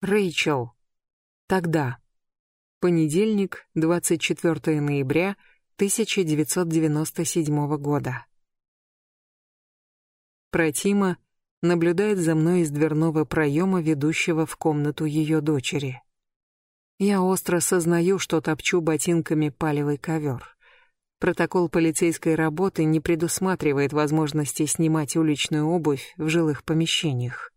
Рэйчел. Тогда. Понедельник, 24 ноября 1997 года. Протима наблюдает за мной из дверного проема, ведущего в комнату ее дочери. Я остро сознаю, что топчу ботинками палевый ковер. Протокол полицейской работы не предусматривает возможности снимать уличную обувь в жилых помещениях.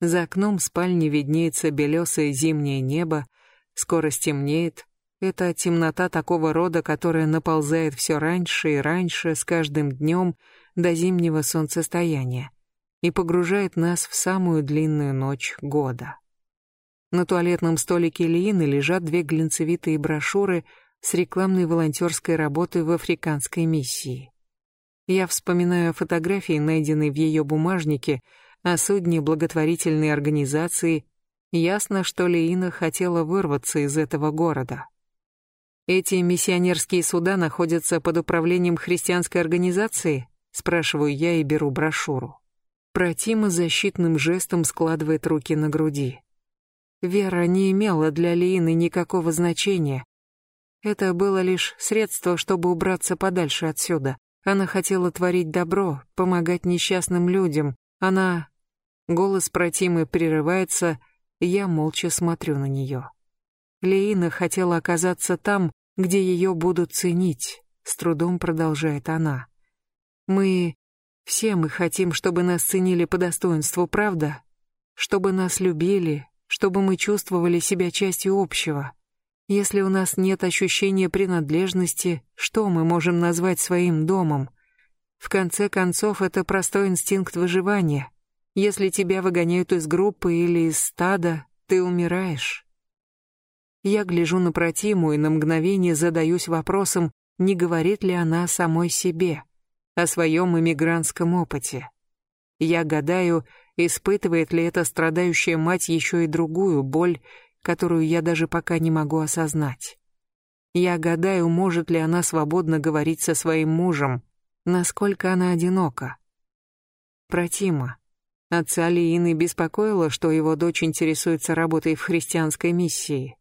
За окном спальни виднеется белесое зимнее небо, скоро стемнеет. Это темнота такого рода, которая наползает все раньше и раньше с каждым днем до зимнего солнцестояния и погружает нас в самую длинную ночь года. На туалетном столике Лиины лежат две глинцевитые брошюры с рекламной волонтерской работой в африканской миссии. Я вспоминаю фотографии, найденной в ее бумажнике, о судне благотворительной организации. Ясно, что Лиина хотела вырваться из этого города. Эти миссионерские суда находятся под управлением христианской организации? Спрашиваю я и беру брошюру. Протима защитным жестом складывает руки на груди. Вера не имела для Лиины никакого значения. Это было лишь средство, чтобы убраться подальше отсюда. Она хотела творить добро, помогать несчастным людям. Она... Голос Протимы прерывается, я молча смотрю на нее. Лиина хотела оказаться там, где ее будут ценить, с трудом продолжает она. Мы... Все мы хотим, чтобы нас ценили по достоинству, правда? Чтобы нас любили, чтобы мы чувствовали себя частью общего. Если у нас нет ощущения принадлежности, что мы можем назвать своим домом? В конце концов, это простой инстинкт выживания. Если тебя выгоняют из группы или из стада, ты умираешь. Я гляжу на Протиму и на мгновение задаюсь вопросом, не говорит ли она самой себе о своем иммигрантском опыте. Я гадаю, Испытывает ли эта страдающая мать еще и другую боль, которую я даже пока не могу осознать? Я гадаю, может ли она свободно говорить со своим мужем, насколько она одинока. Протима. Отца Лиины беспокоило, что его дочь интересуется работой в христианской миссии.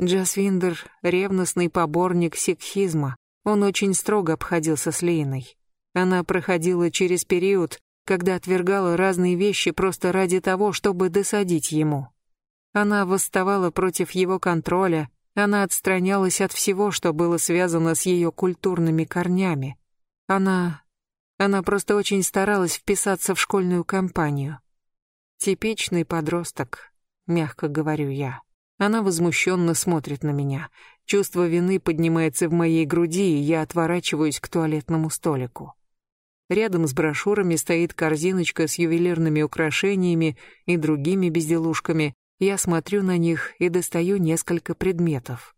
Джасвиндер — ревностный поборник сикхизма. Он очень строго обходился с Лииной. Она проходила через период, когда отвергала разные вещи просто ради того, чтобы досадить ему. Она восставала против его контроля, она отстранялась от всего, что было связано с ее культурными корнями. Она... она просто очень старалась вписаться в школьную компанию. Типичный подросток, мягко говорю я. Она возмущенно смотрит на меня. Чувство вины поднимается в моей груди, и я отворачиваюсь к туалетному столику. Рядом с брошюрами стоит корзиночка с ювелирными украшениями и другими безделушками. Я смотрю на них и достаю несколько предметов.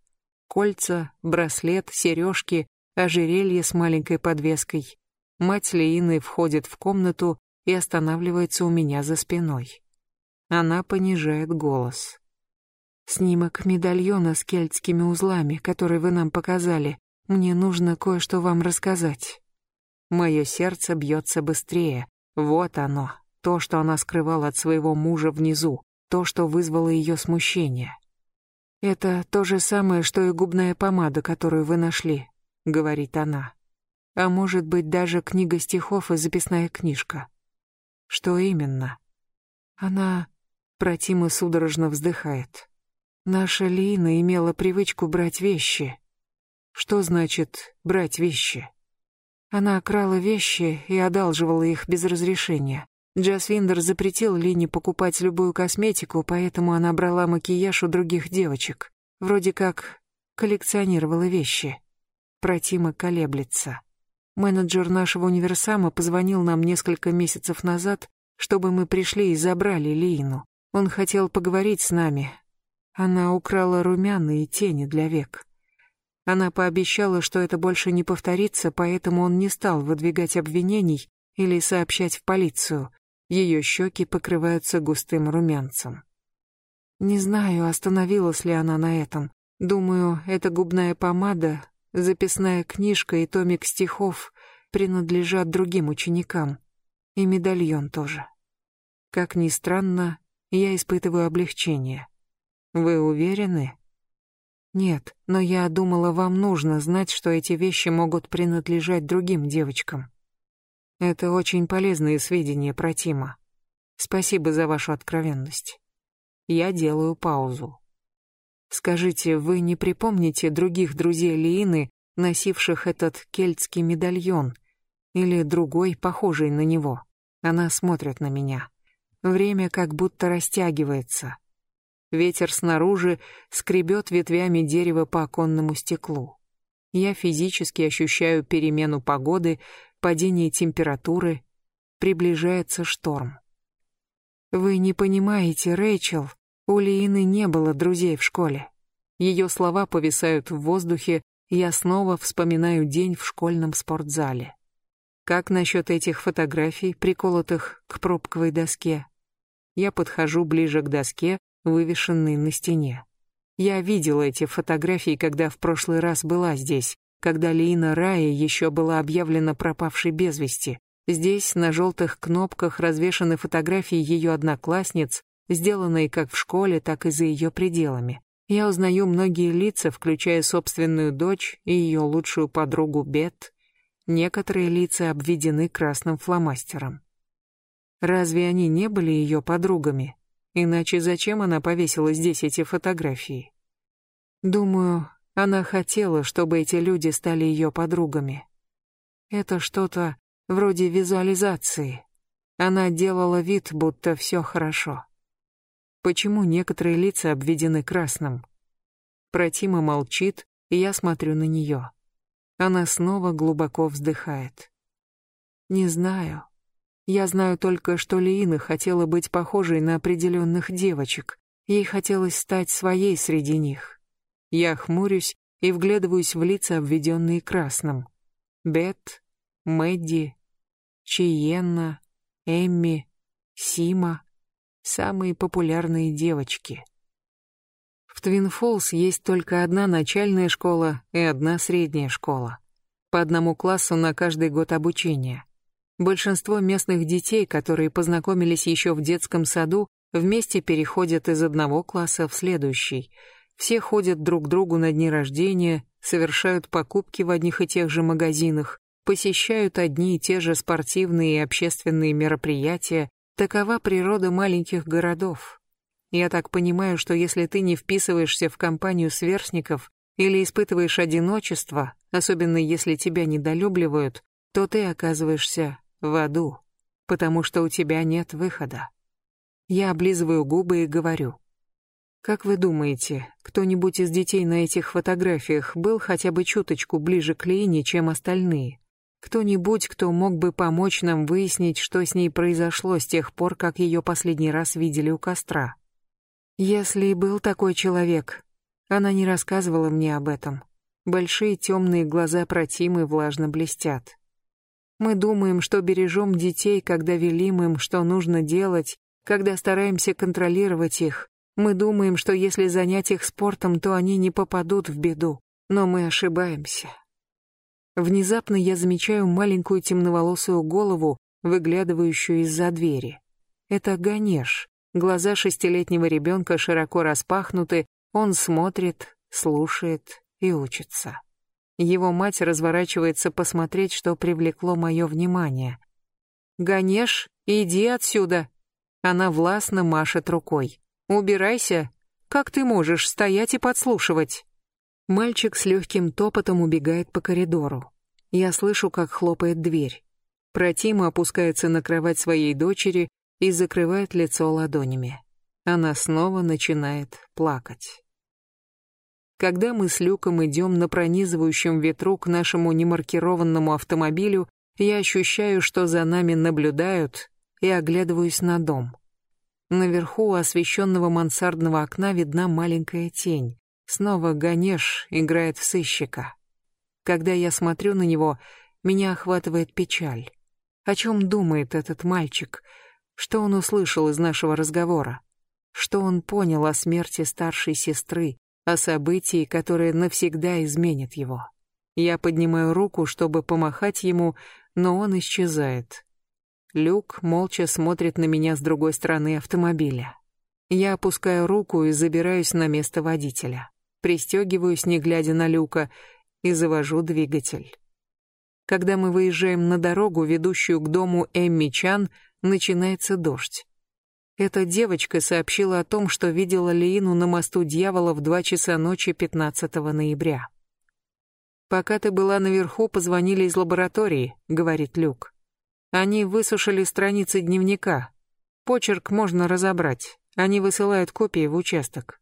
Кольца, браслет, сережки, ожерелье с маленькой подвеской. Мать Леины входит в комнату и останавливается у меня за спиной. Она понижает голос. «Снимок медальона с кельтскими узлами, который вы нам показали. Мне нужно кое-что вам рассказать». Мое сердце бьется быстрее. Вот оно, то, что она скрывала от своего мужа внизу, то, что вызвало ее смущение. «Это то же самое, что и губная помада, которую вы нашли», — говорит она. «А может быть, даже книга стихов и записная книжка». «Что именно?» Она протимо судорожно вздыхает. «Наша Лина имела привычку брать вещи». «Что значит «брать вещи»?» Она крала вещи и одалживала их без разрешения. Джас Виндер запретил Лине покупать любую косметику, поэтому она брала макияж у других девочек. Вроде как коллекционировала вещи. Протима колеблется. Менеджер нашего универсама позвонил нам несколько месяцев назад, чтобы мы пришли и забрали Лину. Он хотел поговорить с нами. Она украла румяна и тени для век. Она пообещала, что это больше не повторится, поэтому он не стал выдвигать обвинений или сообщать в полицию. Ее щеки покрываются густым румянцем. Не знаю, остановилась ли она на этом. Думаю, эта губная помада, записная книжка и томик стихов принадлежат другим ученикам. И медальон тоже. Как ни странно, Я испытываю облегчение. Вы уверены? Нет, но я думала, вам нужно знать, что эти вещи могут принадлежать другим девочкам. Это очень полезные сведения про Тима. Спасибо за вашу откровенность. Я делаю паузу. Скажите, вы не припомните других друзей Лиины, носивших этот кельтский медальон или другой, похожий на него? Она смотрит на меня. Время как будто растягивается. Ветер снаружи скребет ветвями дерева по оконному стеклу. Я физически ощущаю перемену погоды, падение температуры, приближается шторм. Вы не понимаете, Рэйчел, у Лиины не было друзей в школе. Ее слова повисают в воздухе, и я снова вспоминаю день в школьном спортзале. Как насчет этих фотографий, приколотых к пробковой доске? Я подхожу ближе к доске, вывешенной на стене. Я видела эти фотографии, когда в прошлый раз была здесь, когда Лина Рая еще была объявлена пропавшей без вести. Здесь на желтых кнопках развешаны фотографии ее одноклассниц, сделанные как в школе, так и за ее пределами. Я узнаю многие лица, включая собственную дочь и ее лучшую подругу Бет. Некоторые лица обведены красным фломастером. Разве они не были ее подругами? Иначе зачем она повесила здесь эти фотографии? Думаю, она хотела, чтобы эти люди стали ее подругами. Это что-то вроде визуализации. Она делала вид, будто все хорошо. Почему некоторые лица обведены красным? Протима молчит, и я смотрю на нее. Она снова глубоко вздыхает. Не знаю. Я знаю только, что Лиина хотела быть похожей на определенных девочек. Ей хотелось стать своей среди них. Я хмурюсь и вглядываюсь в лица, обведенные красным. Бет, Мэдди, Чиенна, Эмми, Сима — самые популярные девочки. В Твин Фолс есть только одна начальная школа и одна средняя школа. По одному классу на каждый год обучения. Большинство местных детей, которые познакомились еще в детском саду, вместе переходят из одного класса в следующий — все ходят друг к другу на дни рождения, совершают покупки в одних и тех же магазинах, посещают одни и те же спортивные и общественные мероприятия. Такова природа маленьких городов. Я так понимаю, что если ты не вписываешься в компанию сверстников или испытываешь одиночество, особенно если тебя недолюбливают, то ты оказываешься в аду, потому что у тебя нет выхода. Я облизываю губы и говорю: как вы думаете, кто-нибудь из детей на этих фотографиях был хотя бы чуточку ближе к Лине, чем остальные? Кто-нибудь, кто мог бы помочь нам выяснить, что с ней произошло с тех пор, как ее последний раз видели у костра? Если был такой человек, она не рассказывала мне об этом. Большие темные глаза протимы влажно блестят. Мы думаем, что бережем детей, когда велим им, что нужно делать, когда стараемся контролировать их, мы думаем, что если занять их спортом, то они не попадут в беду, но мы ошибаемся. Внезапно я замечаю маленькую темноволосую голову, выглядывающую из-за двери. Это Ганеш. Глаза шестилетнего ребенка широко распахнуты, он смотрит, слушает и учится. Его мать разворачивается посмотреть, что привлекло мое внимание. «Ганеш, иди отсюда!» Она властно машет рукой. Убирайся. Как ты можешь стоять и подслушивать? Мальчик с легким топотом убегает по коридору. Я слышу, как хлопает дверь. Протима опускается на кровать своей дочери и закрывает лицо ладонями. Она снова начинает плакать. Когда мы с Люком идем на пронизывающем ветру к нашему немаркированному автомобилю, я ощущаю, что за нами наблюдают, и оглядываюсь на дом. Наверху у освещенного мансардного окна видна маленькая тень. Снова Ганеш играет в сыщика. Когда я смотрю на него, меня охватывает печаль. О чем думает этот мальчик? Что он услышал из нашего разговора? Что он понял о смерти старшей сестры, о событии, которое навсегда изменит его? Я поднимаю руку, чтобы помахать ему, но он исчезает. Люк молча смотрит на меня с другой стороны автомобиля. Я опускаю руку и забираюсь на место водителя. Пристегиваюсь, не глядя на люка, и завожу двигатель. Когда мы выезжаем на дорогу, ведущую к дому Эмми Чан, начинается дождь. Эта девочка сообщила о том, что видела Лиину на мосту дьявола в 2 часа ночи 15 ноября. «Пока ты была наверху, позвонили из лаборатории», — говорит Люк. «Они высушили страницы дневника. Почерк можно разобрать. Они высылают копии в участок».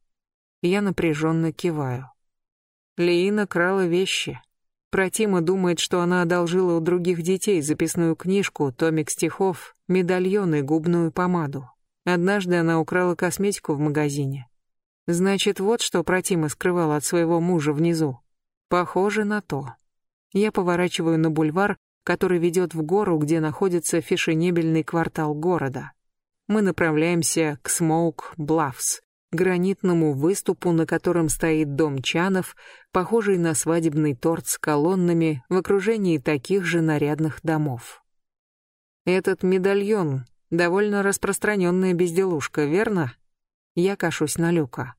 Я напряженно киваю. Лиина крала вещи. Протима думает, что она одолжила у других детей записную книжку, томик стихов, медальон и губную помаду. Однажды она украла косметику в магазине. Значит, вот что Протима скрывала от своего мужа внизу. Похоже на то. Я поворачиваю на бульвар, который ведет в гору, где находится фешенебельный квартал города. Мы направляемся к Смоук Блафс, гранитному выступу, на котором стоит дом Чанов, похожий на свадебный торт с колоннами в окружении таких же нарядных домов. Этот медальон — довольно распространенная безделушка, верно? Я кашусь на Люка.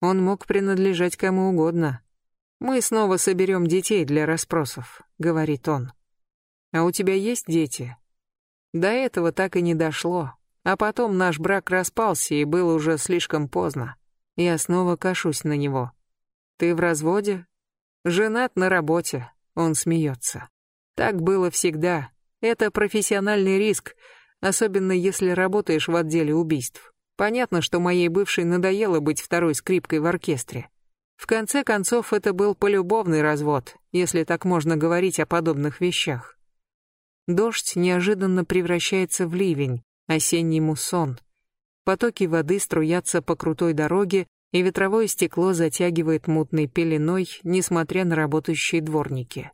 Он мог принадлежать кому угодно. «Мы снова соберем детей для расспросов», — говорит он. «А у тебя есть дети?» До этого так и не дошло. А потом наш брак распался, и было уже слишком поздно. Я снова кашусь на него. «Ты в разводе?» «Женат на работе», — он смеется. «Так было всегда. Это профессиональный риск, особенно если работаешь в отделе убийств. Понятно, что моей бывшей надоело быть второй скрипкой в оркестре. В конце концов, это был полюбовный развод, если так можно говорить о подобных вещах. Дождь неожиданно превращается в ливень, осенний муссон. Потоки воды струятся по крутой дороге, и ветровое стекло затягивает мутной пеленой, несмотря на работающие дворники.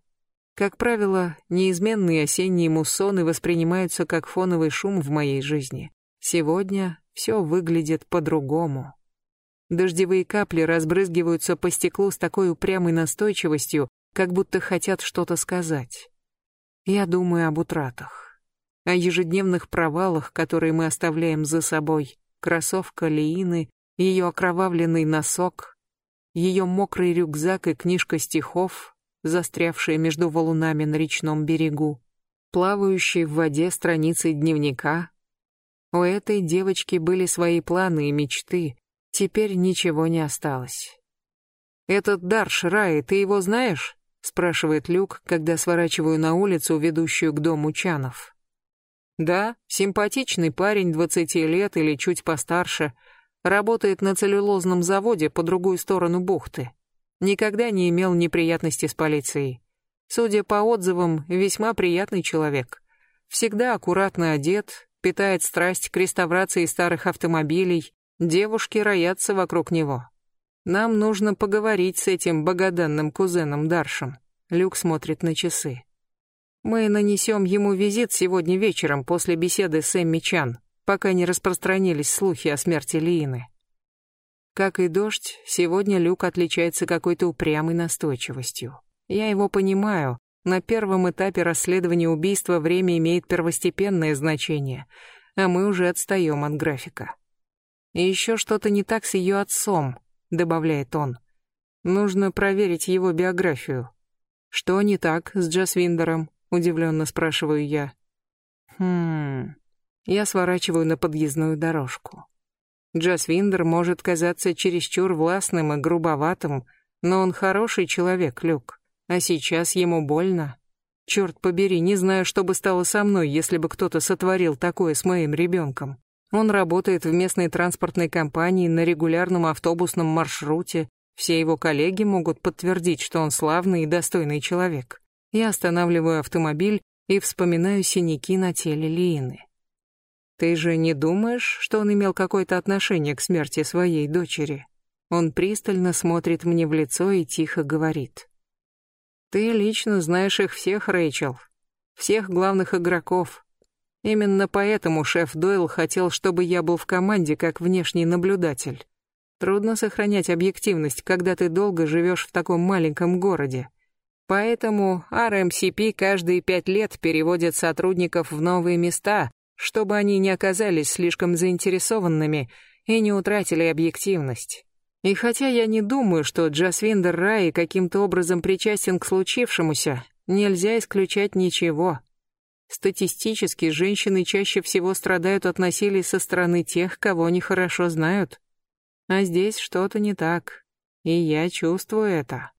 Как правило, неизменные осенние муссоны воспринимаются как фоновый шум в моей жизни. Сегодня все выглядит по-другому. Дождевые капли разбрызгиваются по стеклу с такой упрямой настойчивостью, как будто хотят что-то сказать. Я думаю об утратах, о ежедневных провалах, которые мы оставляем за собой. Кроссовка Лиины, ее окровавленный носок, ее мокрый рюкзак и книжка стихов, застрявшие между валунами на речном берегу, плавающие в воде страницы дневника. У этой девочки были свои планы и мечты, Теперь ничего не осталось. «Этот Дарш Рай, ты его знаешь?» — спрашивает Люк, когда сворачиваю на улицу, ведущую к дому Чанов. «Да, симпатичный парень, двадцати лет или чуть постарше, работает на целлюлозном заводе по другую сторону бухты. Никогда не имел неприятностей с полицией. Судя по отзывам, весьма приятный человек. Всегда аккуратно одет, питает страсть к реставрации старых автомобилей, Девушки роятся вокруг него. Нам нужно поговорить с этим богоданным кузеном Даршем. Люк смотрит на часы. Мы нанесем ему визит сегодня вечером после беседы с Эмми Чан, пока не распространились слухи о смерти Лиины. Как и дождь, сегодня Люк отличается какой-то упрямой настойчивостью. Я его понимаю. На первом этапе расследования убийства время имеет первостепенное значение, а мы уже отстаем от графика. И еще что-то не так с ее отцом, добавляет он. Нужно проверить его биографию. Что не так с Джасвиндером? Удивленно спрашиваю я. Хм. Я сворачиваю на подъездную дорожку. Джасвиндер может казаться чересчур властным и грубоватым, но он хороший человек, Люк. А сейчас ему больно. Черт побери, не знаю, что бы стало со мной, если бы кто-то сотворил такое с моим ребенком. Он работает в местной транспортной компании на регулярном автобусном маршруте. Все его коллеги могут подтвердить, что он славный и достойный человек. Я останавливаю автомобиль и вспоминаю синяки на теле Лиины. Ты же не думаешь, что он имел какое-то отношение к смерти своей дочери? Он пристально смотрит мне в лицо и тихо говорит. Ты лично знаешь их всех, Рэйчел. Всех главных игроков. Именно поэтому шеф Дойл хотел, чтобы я был в команде как внешний наблюдатель. Трудно сохранять объективность, когда ты долго живешь в таком маленьком городе. Поэтому RMCP каждые пять лет переводит сотрудников в новые места, чтобы они не оказались слишком заинтересованными и не утратили объективность. И хотя я не думаю, что Джасвиндер Рай каким-то образом причастен к случившемуся, нельзя исключать ничего. Статистически женщины чаще всего страдают от насилия со стороны тех, кого они хорошо знают. А здесь что-то не так, и я чувствую это.